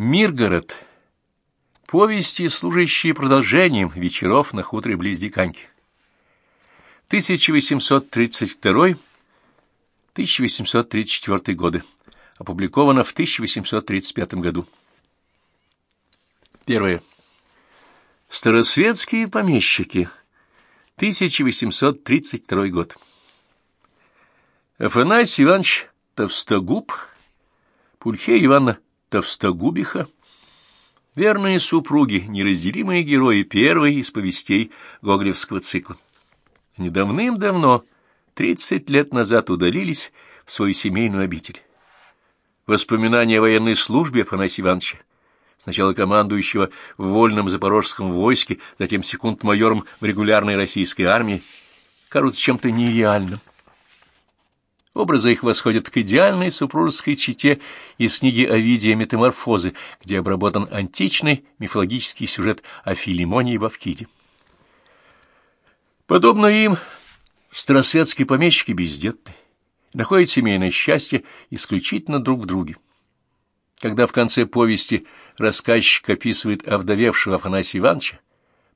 Миргород. Повести, служащие продолжением вечеров на хуторе близ Диканьки. 1832-1834 годы. Опубликовано в 1835 году. Первое. Старосветские помещики. 1832 год. Афанасий Иванович Товстогуб, Пульхерия Ивановна Товстогубиха, верные супруги, неразделимые герои первой из повестей Гоголевского цикла. Они давным-давно, тридцать лет назад, удалились в свою семейную обитель. Воспоминания о военной службе Афанасия Ивановича, сначала командующего в вольном запорожском войске, затем секунд-майором в регулярной российской армии, кажутся чем-то нереальным. Образы их восходят к идеальной супружеской чете из книги Овидия «Метаморфозы», где обработан античный мифологический сюжет о Филимоне и Бавкиде. Подобно им, старосветские помещики бездетны, находят семейное счастье исключительно друг в друге. Когда в конце повести рассказчик описывает овдовевшего Афанасия Ивановича,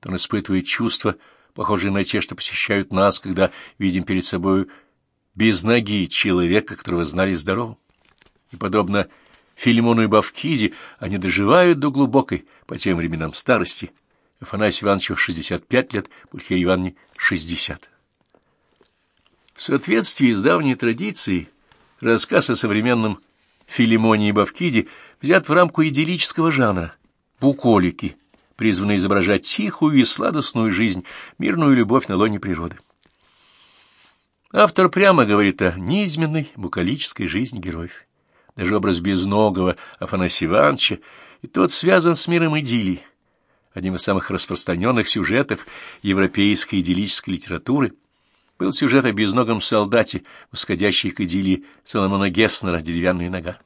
то он испытывает чувства, похожие на те, что посещают нас, когда видим перед собой без ноги человека, которого знали здоровым. И, подобно Филимону и Бавкиде, они доживают до глубокой, по тем временам, старости. Афанасию Ивановичу 65 лет, Пульхерии Ивановне 60. В соответствии с давней традицией, рассказ о современном Филимоне и Бавкиде взят в рамку идиллического жанра «Буколики», призванный изображать тихую и сладостную жизнь, мирную любовь на лоне природы. Автор прямо говорит о низменной букалической жизни героев. Даже образ безногого Афанасия Ивановича, и тот связан с миром идиллии. Одним из самых распространенных сюжетов европейской идиллической литературы был сюжет о безногом солдате, восходящей к идиллии Соломона Гесснера «Деревянная нога».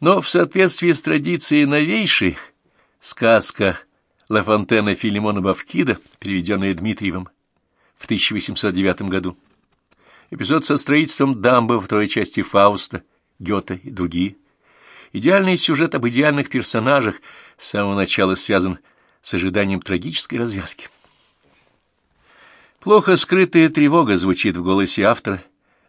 Но в соответствии с традицией новейшей сказка Ла Фонтена Филимона Бавкида, переведенная Дмитриевым, в 1809 году. Эпизод со строительством дамбы в второй части Фауста, Гёте и другие. Идеальный сюжет об идеальных персонажах с самого начала связан с ожиданием трагической развязки. Плохо скрытая тревога звучит в голосе автора,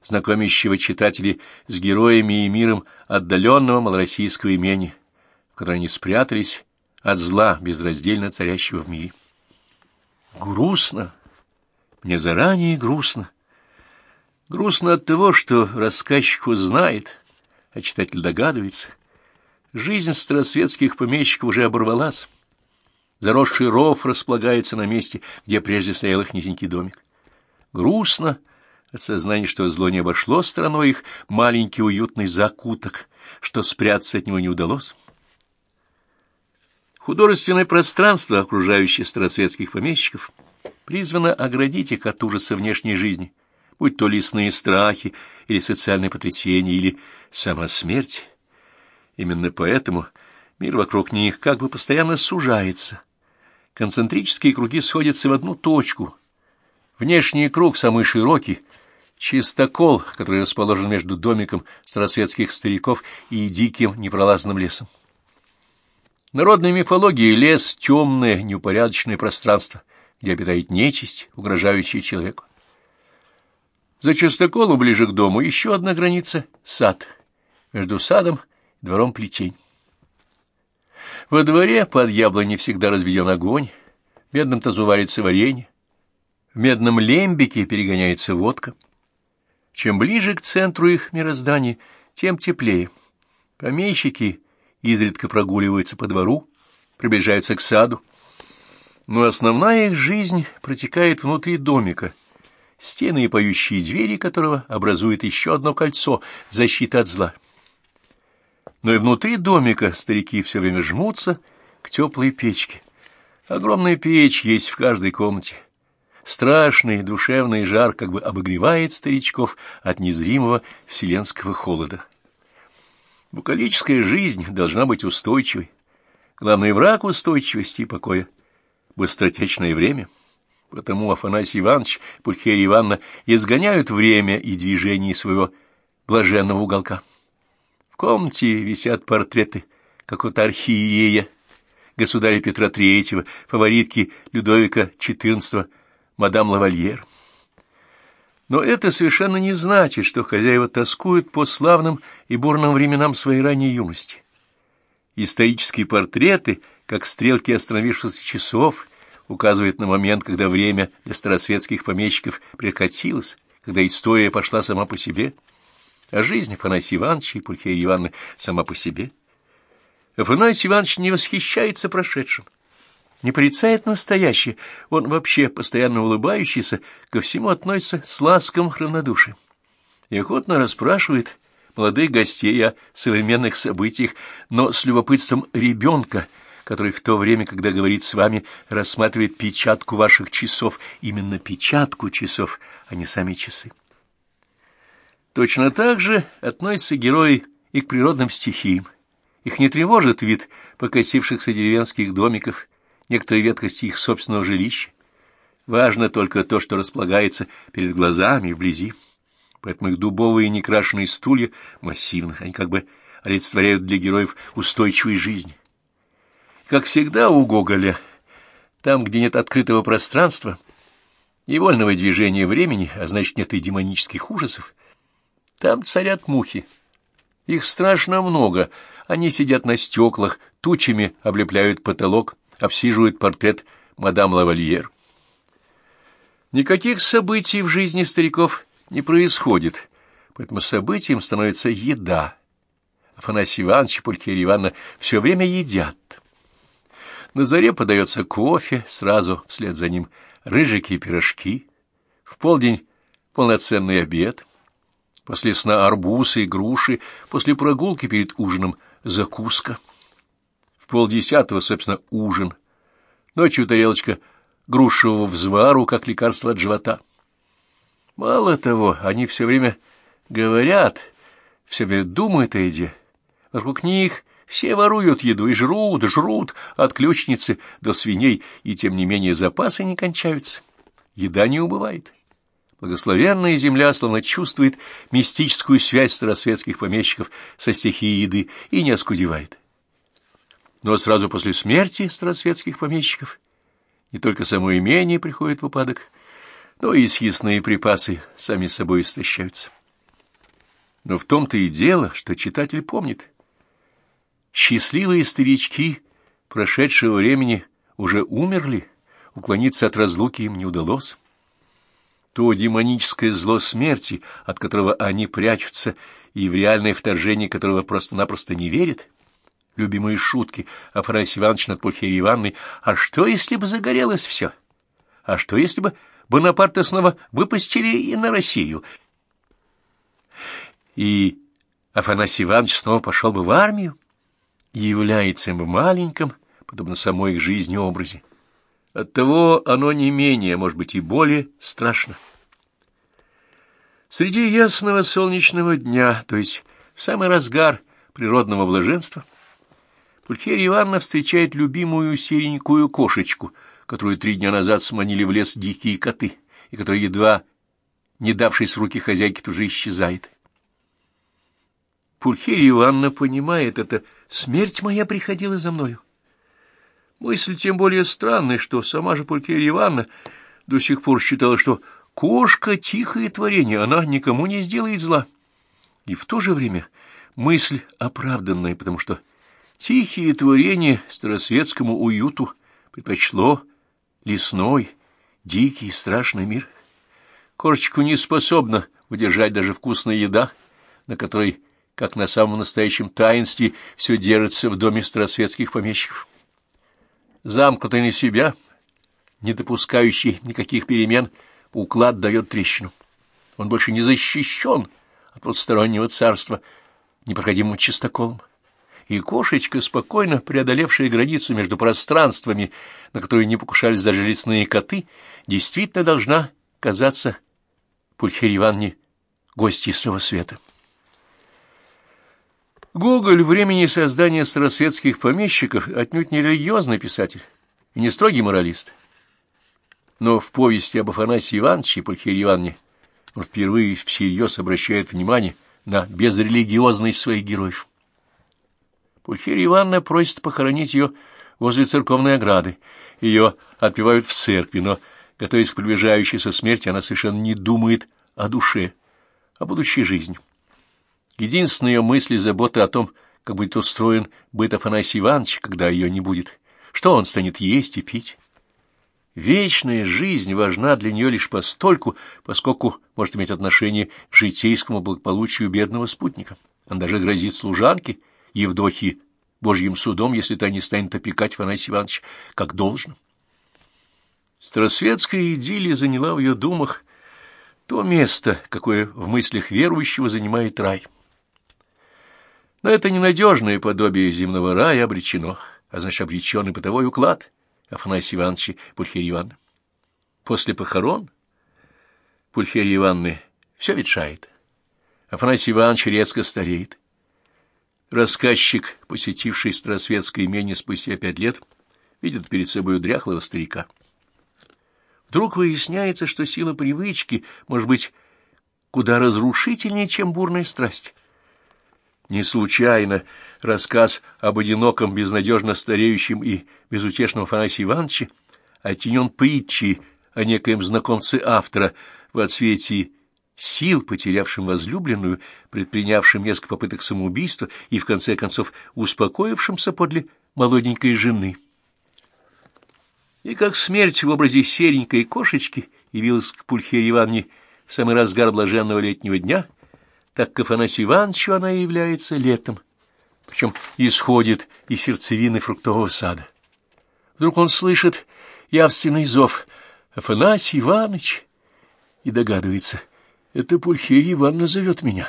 знакомящего читателей с героями и миром отдаленного малороссийского имени, в котором они спрятались от зла, безраздельно царящего в мире. Грустно, мне заранее грустно. Грустно от того, что рассказчик узнает, а читатель догадывается. Жизнь старосветских помещиков уже оборвалась. Заросший ров располагается на месте, где прежде стоял их низенький домик. Грустно от сознания, что зло не обошло стороной их маленький уютный закуток, что спрятаться от него не удалось. Художественное пространство, окружающее старосветских помещиков — призвана оградить их от ужаса внешней жизни, будь то лесные страхи, или социальные потрясения, или сама смерть. Именно поэтому мир вокруг них как бы постоянно сужается. Концентрические круги сходятся в одну точку. Внешний круг самый широкий, чистокол, который расположен между домиком старосветских стариков и диким непролазным лесом. Народной мифологии лес — темное, неупорядоченное пространство, где обитает нечисть, угрожающая человеку. За частоколом ближе к дому еще одна граница — сад. Между садом и двором плетень. Во дворе под яблони всегда разведен огонь, в медном тазу варится варенье, в медном лембике перегоняется водка. Чем ближе к центру их мироздания, тем теплее. Помещики изредка прогуливаются по двору, приближаются к саду, но основная их жизнь протекает внутри домика, стены и поющие двери которого образуют еще одно кольцо защиты от зла. Но и внутри домика старики все время жмутся к теплой печке. Огромная печь есть в каждой комнате. Страшный душевный жар как бы обогревает старичков от незримого вселенского холода. Букалическая жизнь должна быть устойчивой. Главный враг устойчивости и покоя быстротечное время. Потому Афанасий Иванович, Пульхерия Ивановна изгоняют время и движение своего блаженного уголка. В комнате висят портреты какого-то архиерея, государя Петра III, фаворитки Людовика XIV, мадам Лавальер. Но это совершенно не значит, что хозяева тоскуют по славным и бурным временам своей ранней юности. Исторические портреты, как стрелки остановившихся часов, указывают на момент, когда время для старосветских помещиков прекратилось, когда история пошла сама по себе, а жизнь Афанасия Ивановича и Пульхерии Ивановны сама по себе. Афанасий Иванович не восхищается прошедшим, не порицает настоящее, он вообще постоянно улыбающийся, ко всему относится с ласковым равнодушием и охотно расспрашивает молодых гостей о современных событиях, но с любопытством ребенка, который в то время, когда говорит с вами, рассматривает печатку ваших часов, именно печатку часов, а не сами часы. Точно так же относятся герои и к природным стихиям. Их не тревожит вид покосившихся деревенских домиков, некоторые ветхости их собственного жилища. Важно только то, что располагается перед глазами вблизи. Поэтому их дубовые некрашенные стулья массивны, они как бы олицетворяют для героев устойчивой жизни. Как всегда у Гоголя, там, где нет открытого пространства и вольного движения времени, а значит, нет и демонических ужасов, там царят мухи. Их страшно много, они сидят на стеклах, тучами облепляют потолок, обсиживают портрет мадам Лавальер. Никаких событий в жизни стариков не происходит, поэтому событием становится еда. Афанасий Иванович и Пулькирия Ивановна все время едят. На заре подается кофе, сразу вслед за ним рыжики и пирожки. В полдень полноценный обед. После сна арбузы и груши, после прогулки перед ужином закуска. В полдесятого, собственно, ужин. Ночью тарелочка грушевого взвару, как лекарство от живота. Мало того, они все время говорят, все время думают о еде. Вокруг них все воруют еду и жрут, жрут, от ключницы до свиней, и тем не менее запасы не кончаются. Еда не убывает. Благословенная земля словно чувствует мистическую связь старосветских помещиков со стихией еды и не оскудевает. Но сразу после смерти старосветских помещиков не только само имение приходит в упадок, но и съестные припасы сами собой истощаются. Но в том-то и дело, что читатель помнит. Счастливые старички прошедшего времени уже умерли, уклониться от разлуки им не удалось. То демоническое зло смерти, от которого они прячутся, и в реальное вторжение которого просто-напросто не верят, любимые шутки Афанасий Иванович над Пульхерией Ивановной, а что, если бы загорелось все? А что, если бы Бонапарта снова выпустили и на Россию. И Афанасий Иванович снова пошел бы в армию и является им в маленьком, подобно самой их жизни, образе. Оттого оно не менее, может быть, и более страшно. Среди ясного солнечного дня, то есть в самый разгар природного блаженства, Пульхерия Ивановна встречает любимую серенькую кошечку — которую три дня назад сманили в лес дикие коты, и которая, едва не давшись в руки хозяйки, тоже исчезает. Пульхерия Ивановна понимает это. Смерть моя приходила за мною. Мысль тем более странная, что сама же Пулькерия Ивановна до сих пор считала, что кошка — тихое творение, она никому не сделает зла. И в то же время мысль оправданная, потому что тихие творения старосветскому уюту предпочло лесной, дикий, страшный мир. Корочку не способна удержать даже вкусная еда, на которой, как на самом настоящем таинстве, все держится в доме старосветских помещиков. Замкнутый на себя, не допускающий никаких перемен, уклад дает трещину. Он больше не защищен от подстороннего царства непроходимым чистоколом и кошечка, спокойно преодолевшая границу между пространствами, на которые не покушались даже лесные коты, действительно должна казаться Пульхерии Ивановне гостьей своего света. Гоголь времени создания старосветских помещиков отнюдь не религиозный писатель и не строгий моралист. Но в повести об Афанасии Ивановиче и Пульхерии Ивановне он впервые всерьез обращает внимание на безрелигиозность своих героев. Пульхерия Ивановна просит похоронить ее возле церковной ограды. Ее отпевают в церкви, но, готовясь к приближающейся смерти, она совершенно не думает о душе, о будущей жизни. Единственная ее мысль и забота о том, как будет устроен быт Афанасия Ивановича, когда ее не будет, что он станет есть и пить. Вечная жизнь важна для нее лишь постольку, поскольку может иметь отношение к житейскому благополучию бедного спутника. Он даже грозит служанке, Евдохии, Божьим судом, если та не станет опекать Афанасия Ивановича как должно. Старосветская идиллия заняла в ее думах то место, какое в мыслях верующего занимает рай. Но это ненадежное подобие земного рая обречено, а значит, обреченный бытовой уклад Афанасия Ивановича Пульхерии Ивановны. После похорон Пульхерии Ивановны все ветшает. Афанасий Иванович резко стареет. Рассказчик, посетивший Старосветское имение спустя пять лет, видит перед собой дряхлого старика. Вдруг выясняется, что сила привычки может быть куда разрушительнее, чем бурная страсть. Не случайно рассказ об одиноком, безнадежно стареющем и безутешном Афанасии Ивановиче оттенен притчей о некоем знакомце автора в отсвете сил, потерявшим возлюбленную, предпринявшим несколько попыток самоубийства и, в конце концов, успокоившимся подле молоденькой жены. И как смерть в образе серенькой кошечки явилась к Пульхере Ивановне в самый разгар блаженного летнего дня, так к Афанасию Ивановичу она является летом, причем исходит из сердцевины фруктового сада. Вдруг он слышит явственный зов «Афанасий Иванович!» и догадывается, это Пульхерия Ивановна зовет меня.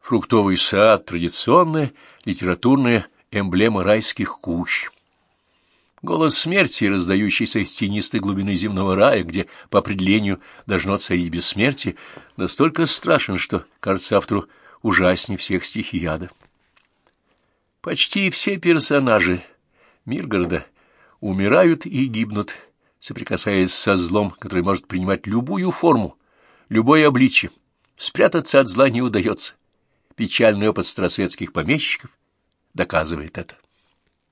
Фруктовый сад — традиционная литературная эмблема райских кущ. Голос смерти, раздающийся из тенистой глубины земного рая, где по определению должно царить бессмертие, настолько страшен, что, кажется автору, ужаснее всех стихий ада. Почти все персонажи Миргорода умирают и гибнут, соприкасаясь со злом, который может принимать любую форму, любое обличье. Спрятаться от зла не удается. Печальный опыт старосветских помещиков доказывает это.